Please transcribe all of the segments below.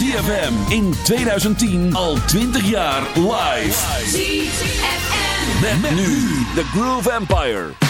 ZFM in 2010 al 20 jaar live. ZFM. Met, met nu The Groove Empire.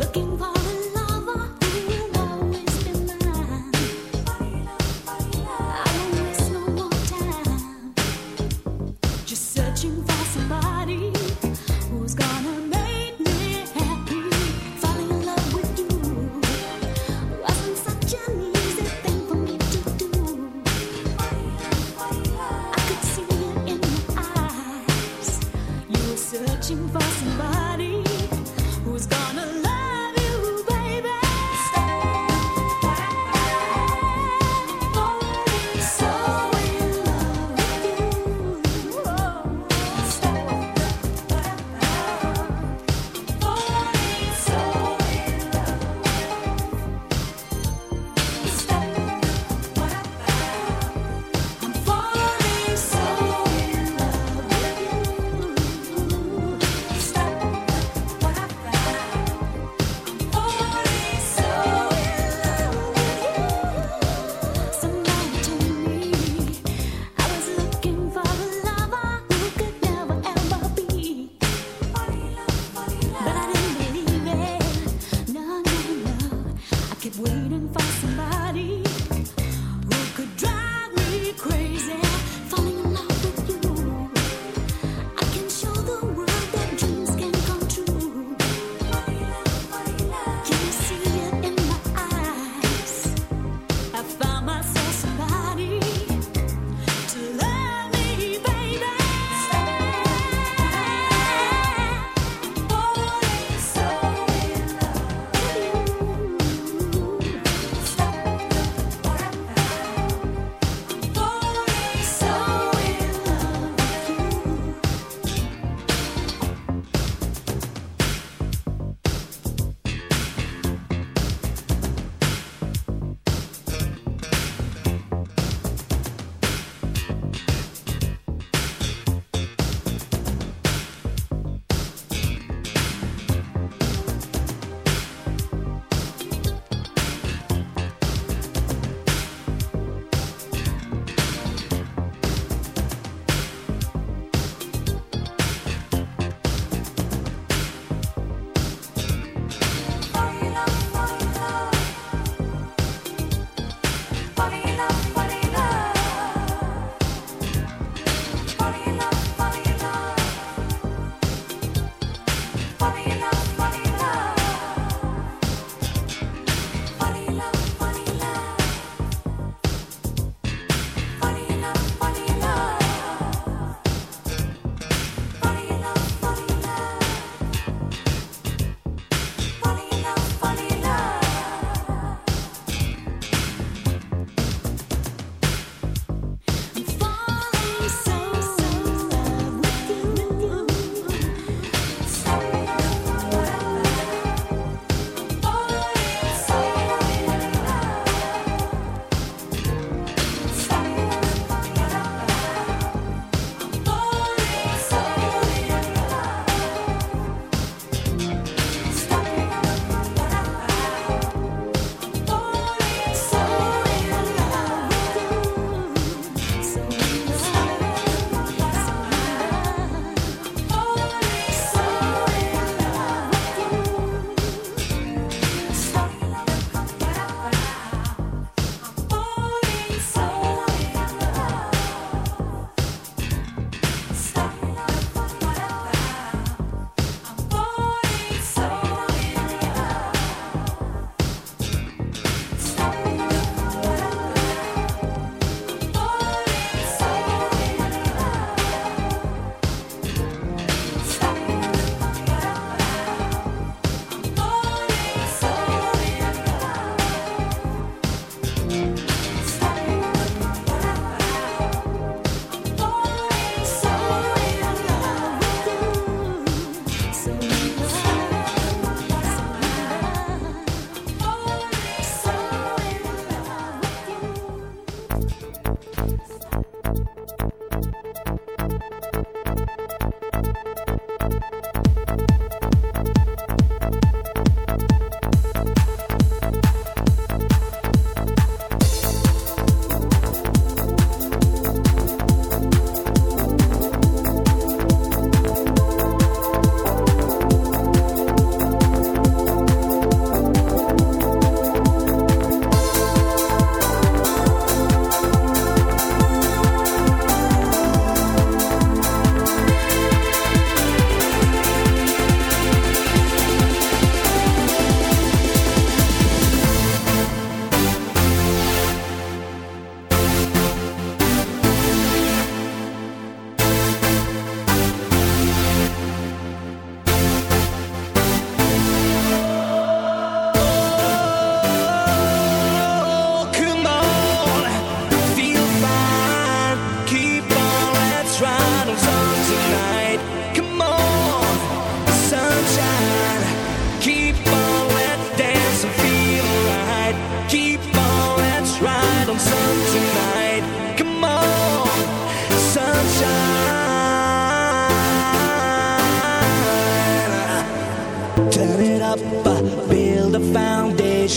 looking for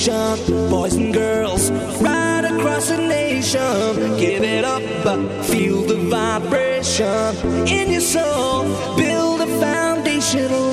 station. Boys and girls, right across the nation. Give it up, feel the vibration in your soul. Build a foundation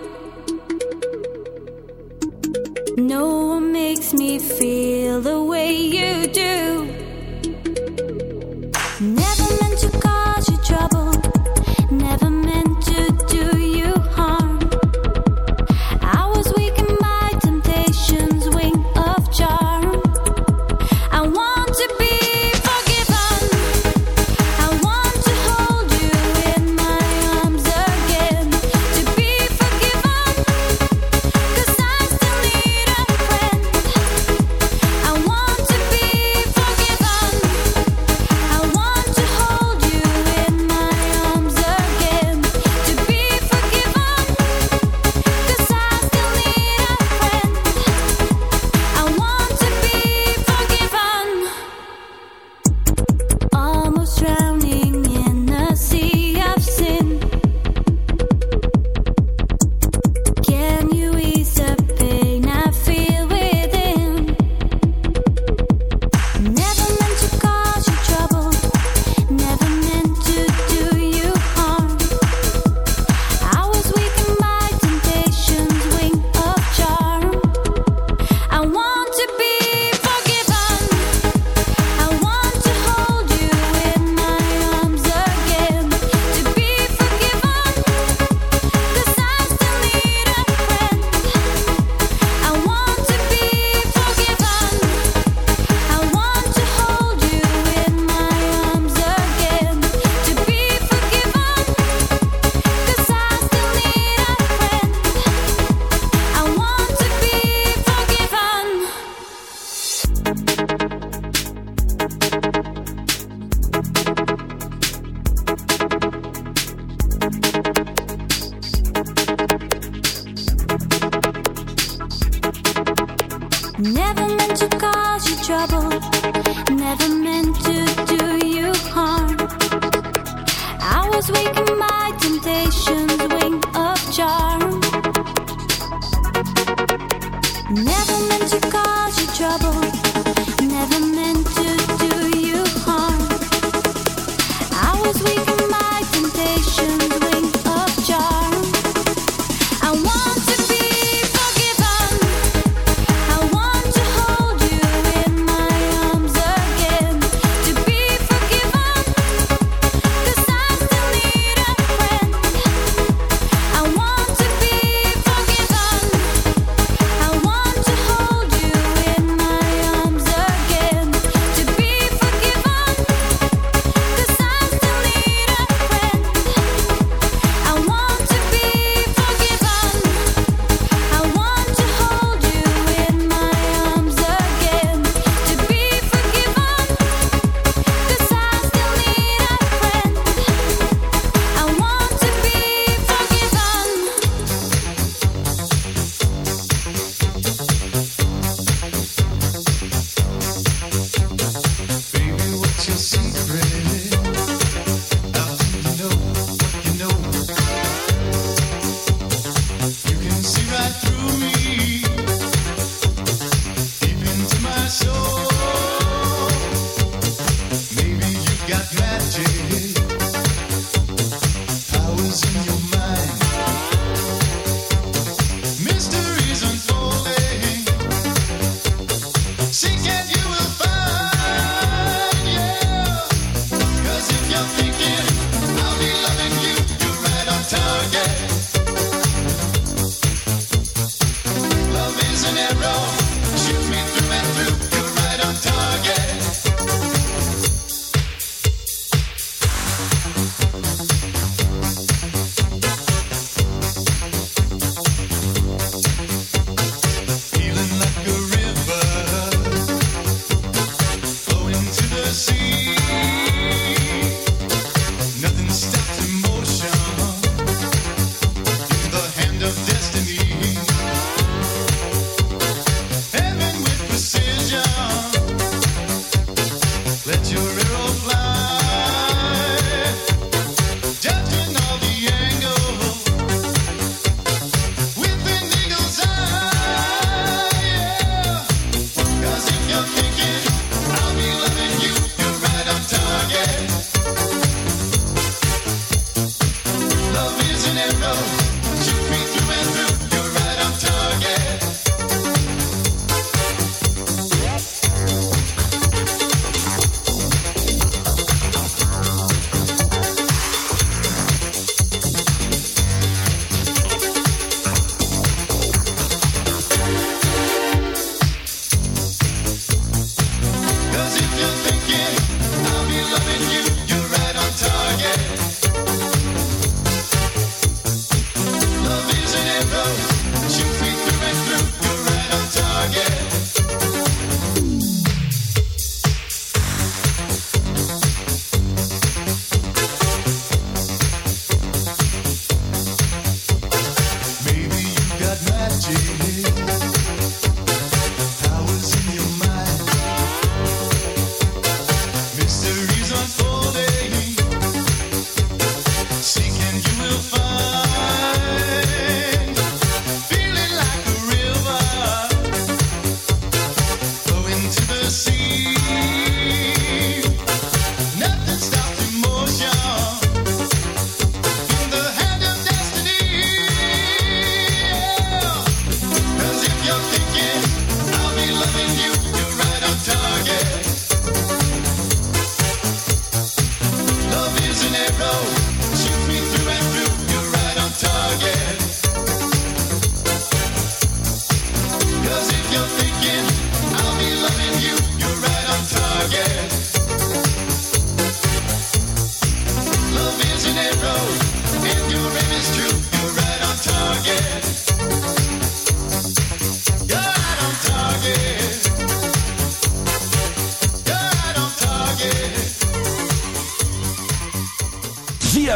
No one makes me feel the way you do. right through me.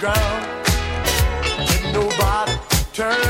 ground. And nobody turns.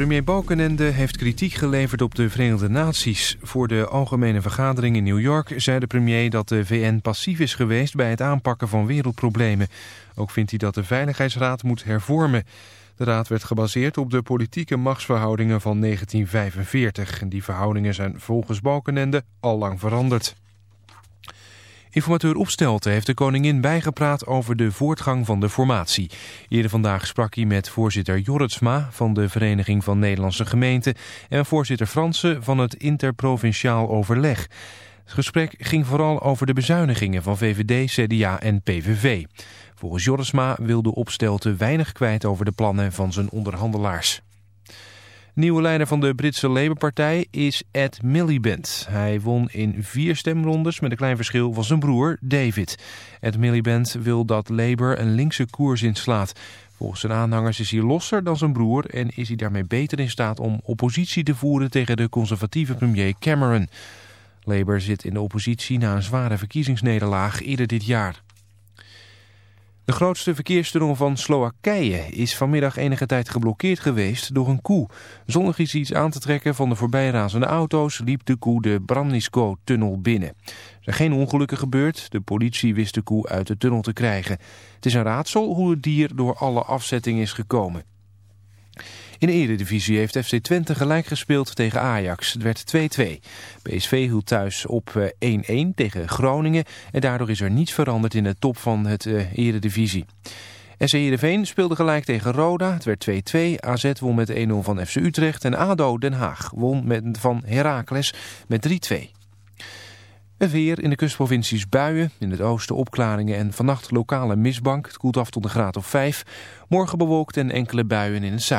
Premier Balkenende heeft kritiek geleverd op de Verenigde Naties. Voor de Algemene Vergadering in New York zei de premier dat de VN passief is geweest bij het aanpakken van wereldproblemen. Ook vindt hij dat de Veiligheidsraad moet hervormen. De raad werd gebaseerd op de politieke machtsverhoudingen van 1945. En die verhoudingen zijn volgens Balkenende al lang veranderd. Informateur Opstelten heeft de koningin bijgepraat over de voortgang van de formatie. Eerder vandaag sprak hij met voorzitter Jorritsma van de Vereniging van Nederlandse Gemeenten... en voorzitter Fransen van het Interprovinciaal Overleg. Het gesprek ging vooral over de bezuinigingen van VVD, CDA en PVV. Volgens Jorritsma wilde Opstelten weinig kwijt over de plannen van zijn onderhandelaars. Nieuwe leider van de Britse Labour-partij is Ed Miliband. Hij won in vier stemrondes met een klein verschil van zijn broer David. Ed Miliband wil dat Labour een linkse koers inslaat. Volgens zijn aanhangers is hij losser dan zijn broer... en is hij daarmee beter in staat om oppositie te voeren tegen de conservatieve premier Cameron. Labour zit in de oppositie na een zware verkiezingsnederlaag eerder dit jaar. De grootste verkeerstunnel van Slowakije is vanmiddag enige tijd geblokkeerd geweest door een koe. Zonder iets aan te trekken van de voorbijrazende auto's liep de koe de Brandnisko-tunnel binnen. Er zijn geen ongelukken gebeurd, de politie wist de koe uit de tunnel te krijgen. Het is een raadsel hoe het dier door alle afzettingen is gekomen. In de Eredivisie heeft FC Twente gelijk gespeeld tegen Ajax. Het werd 2-2. PSV hield thuis op 1-1 tegen Groningen. En daardoor is er niets veranderd in de top van het uh, Eredivisie. SC Heerenveen speelde gelijk tegen Roda. Het werd 2-2. AZ won met 1-0 van FC Utrecht. En ADO Den Haag won met, van Heracles met 3-2. Het weer in de kustprovincies buien, in het oosten opklaringen en vannacht lokale mistbank. Het koelt af tot een graad of 5. Morgen bewolkt en enkele buien in het zuiden.